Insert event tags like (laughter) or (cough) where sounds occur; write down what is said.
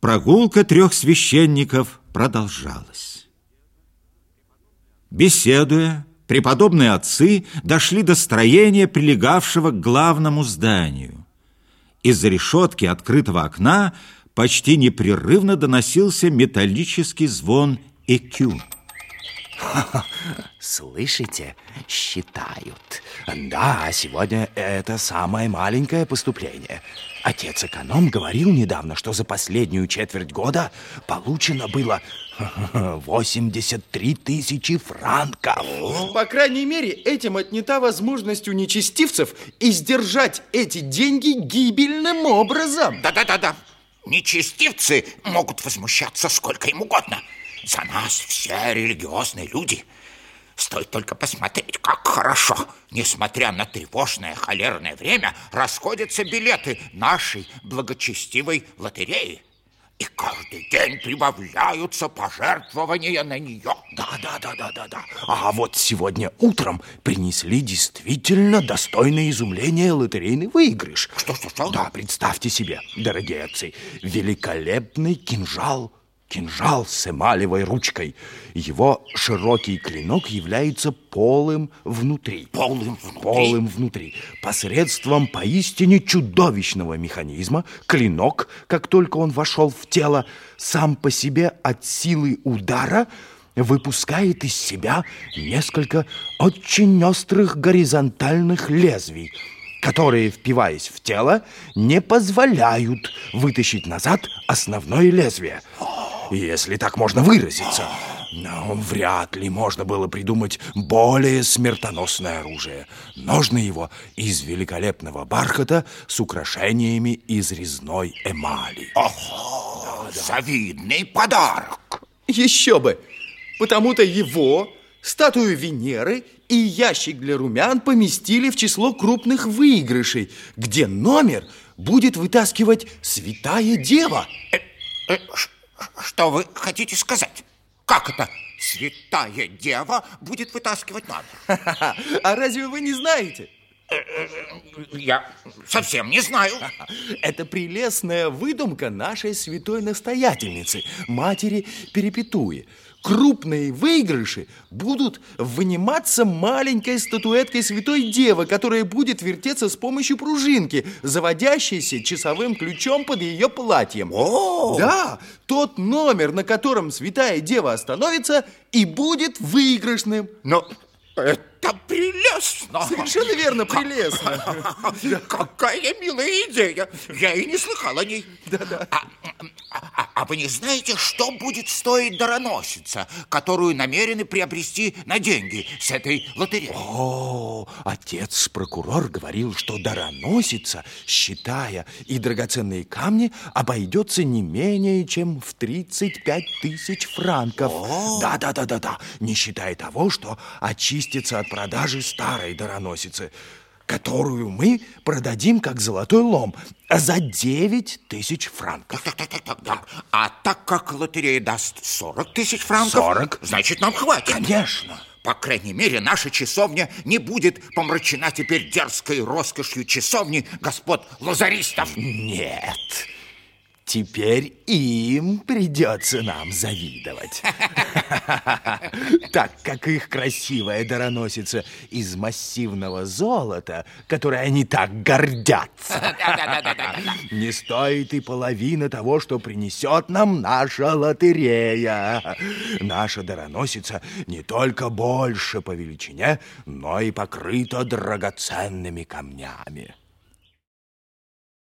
Прогулка трех священников продолжалась. Беседуя, преподобные отцы дошли до строения, прилегавшего к главному зданию. Из-за решетки открытого окна почти непрерывно доносился металлический звон «Экю». (laughs) Слышите? Считают. Да, сегодня это самое маленькое поступление. Отец-эконом говорил недавно, что за последнюю четверть года получено было (laughs) 83 тысячи франков. По крайней мере, этим отнята возможность у нечестивцев издержать эти деньги гибельным образом. Да-да-да-да. Нечестивцы могут возмущаться сколько им угодно. За нас все религиозные люди. Стоит только посмотреть, как хорошо, несмотря на тревожное холерное время, расходятся билеты нашей благочестивой лотереи. И каждый день прибавляются пожертвования на нее. Да, да, да, да, да, да. А вот сегодня утром принесли действительно достойное изумление лотерейный выигрыш. Что, что, что? Да, представьте себе, дорогие отцы, великолепный кинжал Кинжал с эмалевой ручкой. Его широкий клинок является полым внутри. Полым внутри? Полым внутри. Посредством поистине чудовищного механизма клинок, как только он вошел в тело, сам по себе от силы удара выпускает из себя несколько очень острых горизонтальных лезвий, которые, впиваясь в тело, не позволяют вытащить назад основное лезвие если так можно выразиться. Но вряд ли можно было придумать более смертоносное оружие. Ножны его из великолепного бархата с украшениями из резной эмали. Ого, да, да. завидный подарок. Еще бы! Потому-то его, статую Венеры и ящик для румян поместили в число крупных выигрышей, где номер будет вытаскивать Святая Дева. Э, э, что вы хотите сказать? Как это святая дева будет вытаскивать номер? (laughs) А разве вы не знаете? Я совсем не знаю. (laughs) Это прелестная выдумка нашей святой настоятельницы, матери Перепетуи крупные выигрыши будут выниматься маленькой статуэткой Святой Девы, которая будет вертеться с помощью пружинки, заводящейся часовым ключом под ее платьем. О! Да, тот номер, на котором Святая Дева остановится, и будет выигрышным. Но это прелестно! Совершенно верно, прелестно. (laughs) Какая милая идея! Я и не слыхал о ней. Да-да. А, а, а вы не знаете, что будет стоить дароносица, которую намерены приобрести на деньги с этой лотереи? О, отец-прокурор говорил, что дароносица, считая и драгоценные камни, обойдется не менее, чем в 35 тысяч франков. Да-да-да-да-да, не считая того, что очистится от продажи старой дароносицы которую мы продадим как золотой лом за 9 тысяч франков. Так, так, так, так, так. А так как лотерея даст 40 тысяч франков, 40? значит, нам хватит. Конечно. По крайней мере, наша часовня не будет помрачена теперь дерзкой роскошью часовни господ лазаристов. Нет. Теперь им придется нам завидовать. (laughs) Так как их красивая дароносица из массивного золота, которой они так гордятся, не стоит и половина того, что принесет нам наша лотерея. Наша дароносица не только больше по величине, но и покрыта драгоценными камнями.